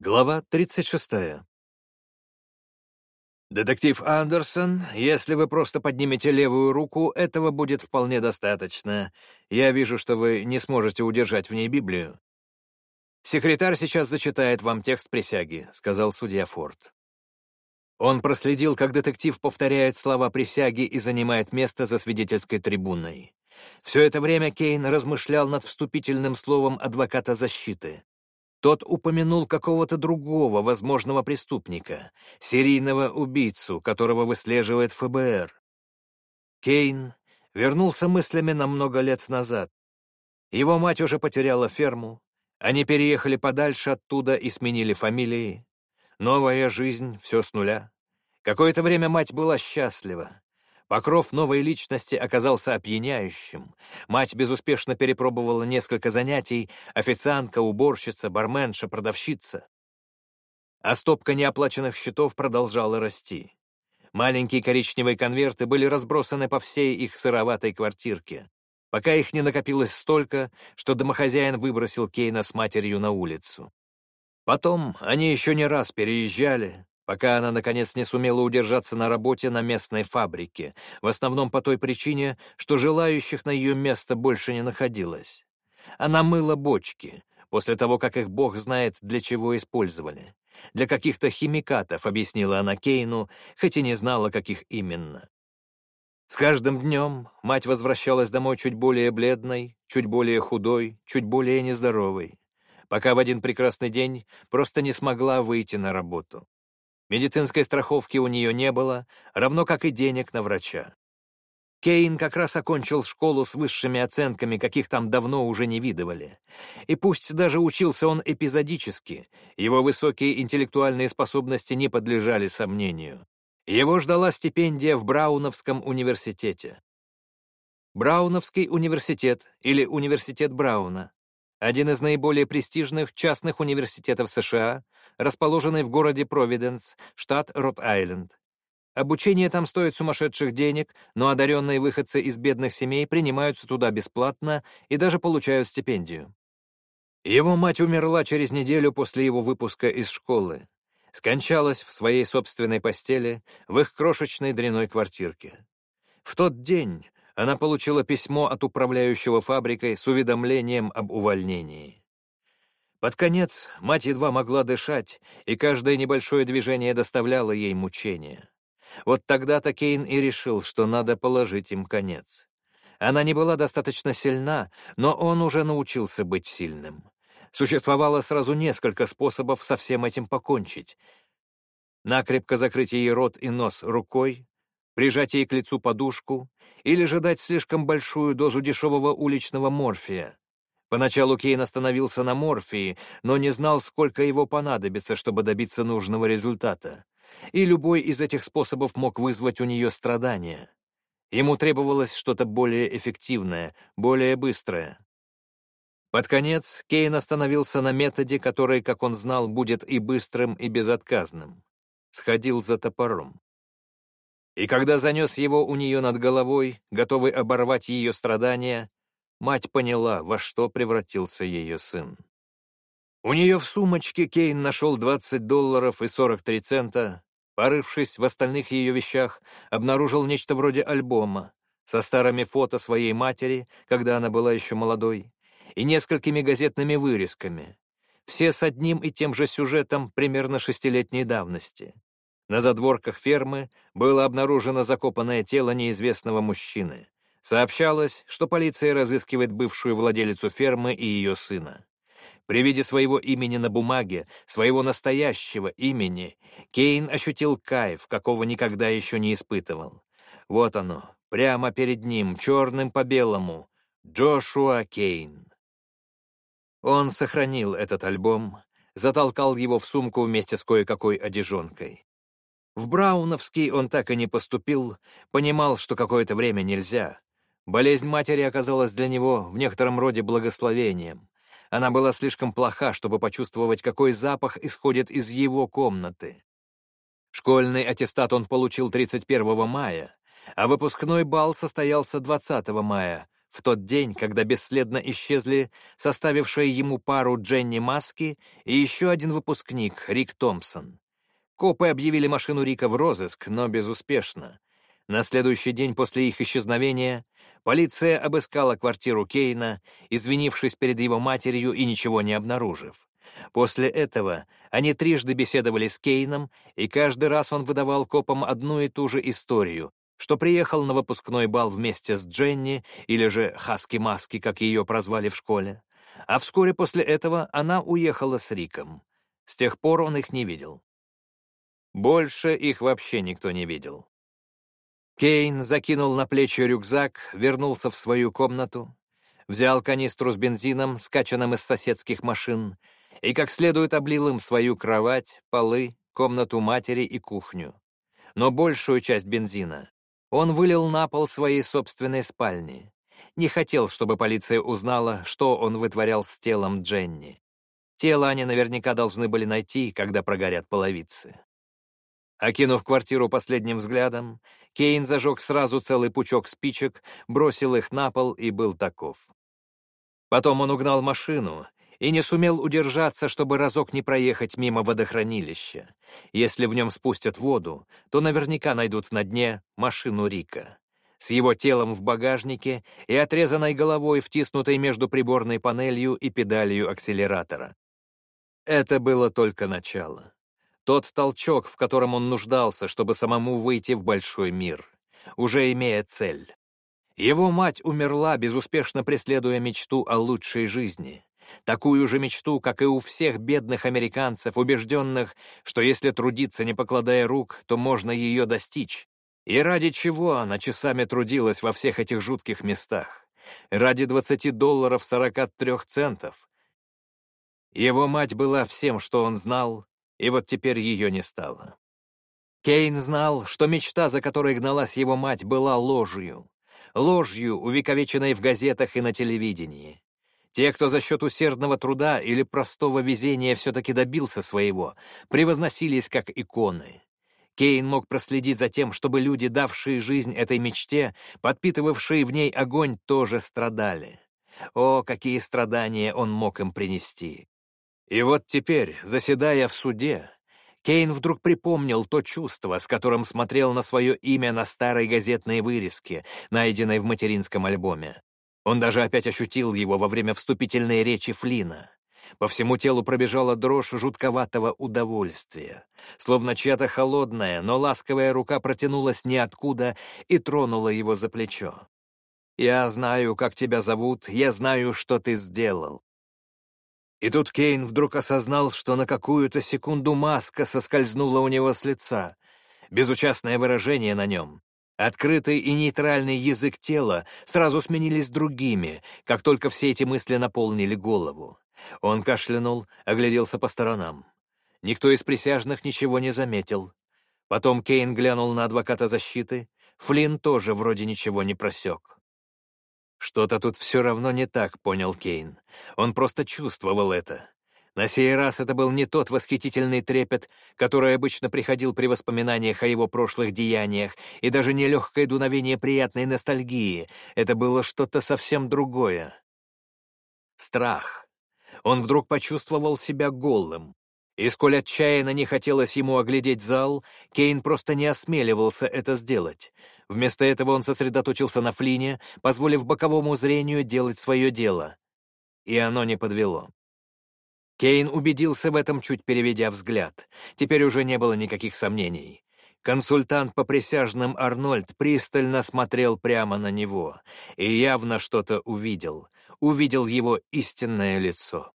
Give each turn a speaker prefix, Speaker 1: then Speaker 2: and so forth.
Speaker 1: Глава 36. «Детектив Андерсон, если вы просто поднимете левую руку, этого будет вполне достаточно. Я вижу, что вы не сможете удержать в ней Библию». «Секретарь сейчас зачитает вам текст присяги», — сказал судья Форд. Он проследил, как детектив повторяет слова присяги и занимает место за свидетельской трибуной. Все это время Кейн размышлял над вступительным словом адвоката защиты. Тот упомянул какого-то другого возможного преступника, серийного убийцу, которого выслеживает ФБР. Кейн вернулся мыслями на много лет назад. Его мать уже потеряла ферму, они переехали подальше оттуда и сменили фамилии. Новая жизнь, все с нуля. Какое-то время мать была счастлива. Покров новой личности оказался опьяняющим. Мать безуспешно перепробовала несколько занятий — официантка, уборщица, барменша, продавщица. А стопка неоплаченных счетов продолжала расти. Маленькие коричневые конверты были разбросаны по всей их сыроватой квартирке, пока их не накопилось столько, что домохозяин выбросил Кейна с матерью на улицу. Потом они еще не раз переезжали, пока она, наконец, не сумела удержаться на работе на местной фабрике, в основном по той причине, что желающих на ее место больше не находилось. Она мыла бочки, после того, как их бог знает, для чего использовали. Для каких-то химикатов, объяснила она Кейну, хоть и не знала, каких именно. С каждым днем мать возвращалась домой чуть более бледной, чуть более худой, чуть более нездоровой, пока в один прекрасный день просто не смогла выйти на работу. Медицинской страховки у нее не было, равно как и денег на врача. Кейн как раз окончил школу с высшими оценками, каких там давно уже не видывали. И пусть даже учился он эпизодически, его высокие интеллектуальные способности не подлежали сомнению. Его ждала стипендия в Брауновском университете. Брауновский университет или Университет Брауна один из наиболее престижных частных университетов США, расположенный в городе Провиденс, штат Рот-Айленд. Обучение там стоит сумасшедших денег, но одаренные выходцы из бедных семей принимаются туда бесплатно и даже получают стипендию. Его мать умерла через неделю после его выпуска из школы. Скончалась в своей собственной постели в их крошечной дряной квартирке. В тот день она получила письмо от управляющего фабрикой с уведомлением об увольнении. Под конец мать едва могла дышать, и каждое небольшое движение доставляло ей мучения. Вот тогда-то Кейн и решил, что надо положить им конец. Она не была достаточно сильна, но он уже научился быть сильным. Существовало сразу несколько способов со всем этим покончить. Накрепко закрыть ей рот и нос рукой, прижать ей к лицу подушку или же дать слишком большую дозу дешевого уличного морфия. Поначалу Кейн остановился на морфии, но не знал, сколько его понадобится, чтобы добиться нужного результата. И любой из этих способов мог вызвать у нее страдания. Ему требовалось что-то более эффективное, более быстрое. Под конец Кейн остановился на методе, который, как он знал, будет и быстрым, и безотказным. Сходил за топором. И когда занес его у нее над головой, готовый оборвать ее страдания, мать поняла, во что превратился ее сын. У нее в сумочке Кейн нашел 20 долларов и 43 цента. Порывшись в остальных ее вещах, обнаружил нечто вроде альбома со старыми фото своей матери, когда она была еще молодой, и несколькими газетными вырезками, все с одним и тем же сюжетом примерно шестилетней давности. На задворках фермы было обнаружено закопанное тело неизвестного мужчины. Сообщалось, что полиция разыскивает бывшую владелицу фермы и ее сына. При виде своего имени на бумаге, своего настоящего имени, Кейн ощутил кайф, какого никогда еще не испытывал. Вот оно, прямо перед ним, черным по белому, Джошуа Кейн. Он сохранил этот альбом, затолкал его в сумку вместе с кое-какой одежонкой. В Брауновский он так и не поступил, понимал, что какое-то время нельзя. Болезнь матери оказалась для него в некотором роде благословением. Она была слишком плоха, чтобы почувствовать, какой запах исходит из его комнаты. Школьный аттестат он получил 31 мая, а выпускной бал состоялся 20 мая, в тот день, когда бесследно исчезли составившая ему пару Дженни Маски и еще один выпускник, Рик Томпсон. Копы объявили машину Рика в розыск, но безуспешно. На следующий день после их исчезновения полиция обыскала квартиру Кейна, извинившись перед его матерью и ничего не обнаружив. После этого они трижды беседовали с Кейном, и каждый раз он выдавал копам одну и ту же историю, что приехал на выпускной бал вместе с Дженни, или же Хаски-Маски, как ее прозвали в школе. А вскоре после этого она уехала с Риком. С тех пор он их не видел. Больше их вообще никто не видел. Кейн закинул на плечи рюкзак, вернулся в свою комнату, взял канистру с бензином, скачанным из соседских машин, и как следует облил им свою кровать, полы, комнату матери и кухню. Но большую часть бензина он вылил на пол своей собственной спальни. Не хотел, чтобы полиция узнала, что он вытворял с телом Дженни. Тело они наверняка должны были найти, когда прогорят половицы. Окинув квартиру последним взглядом, Кейн зажег сразу целый пучок спичек, бросил их на пол и был таков. Потом он угнал машину и не сумел удержаться, чтобы разок не проехать мимо водохранилища. Если в нем спустят воду, то наверняка найдут на дне машину Рика. С его телом в багажнике и отрезанной головой, втиснутой между приборной панелью и педалью акселератора. Это было только начало. Тот толчок, в котором он нуждался, чтобы самому выйти в большой мир, уже имея цель. Его мать умерла, безуспешно преследуя мечту о лучшей жизни. Такую же мечту, как и у всех бедных американцев, убежденных, что если трудиться, не покладая рук, то можно ее достичь. И ради чего она часами трудилась во всех этих жутких местах? Ради 20 долларов 43 центов. Его мать была всем, что он знал, и вот теперь ее не стало. Кейн знал, что мечта, за которой гналась его мать, была ложью. Ложью, увековеченной в газетах и на телевидении. Те, кто за счет усердного труда или простого везения все-таки добился своего, превозносились как иконы. Кейн мог проследить за тем, чтобы люди, давшие жизнь этой мечте, подпитывавшие в ней огонь, тоже страдали. О, какие страдания он мог им принести! И вот теперь, заседая в суде, Кейн вдруг припомнил то чувство, с которым смотрел на свое имя на старой газетной вырезке, найденной в материнском альбоме. Он даже опять ощутил его во время вступительной речи Флина. По всему телу пробежала дрожь жутковатого удовольствия, словно чья-то холодная, но ласковая рука протянулась ниоткуда и тронула его за плечо. «Я знаю, как тебя зовут, я знаю, что ты сделал. И тут Кейн вдруг осознал, что на какую-то секунду маска соскользнула у него с лица. Безучастное выражение на нем. Открытый и нейтральный язык тела сразу сменились другими, как только все эти мысли наполнили голову. Он кашлянул, огляделся по сторонам. Никто из присяжных ничего не заметил. Потом Кейн глянул на адвоката защиты. Флинн тоже вроде ничего не просек. Что-то тут все равно не так, понял Кейн. Он просто чувствовал это. На сей раз это был не тот восхитительный трепет, который обычно приходил при воспоминаниях о его прошлых деяниях, и даже не легкое дуновение приятной ностальгии. Это было что-то совсем другое. Страх. Он вдруг почувствовал себя голым. И сколь отчаянно не хотелось ему оглядеть зал, Кейн просто не осмеливался это сделать. Вместо этого он сосредоточился на Флине, позволив боковому зрению делать свое дело. И оно не подвело. Кейн убедился в этом, чуть переведя взгляд. Теперь уже не было никаких сомнений. Консультант по присяжным Арнольд пристально смотрел прямо на него и явно что-то увидел. Увидел его истинное лицо.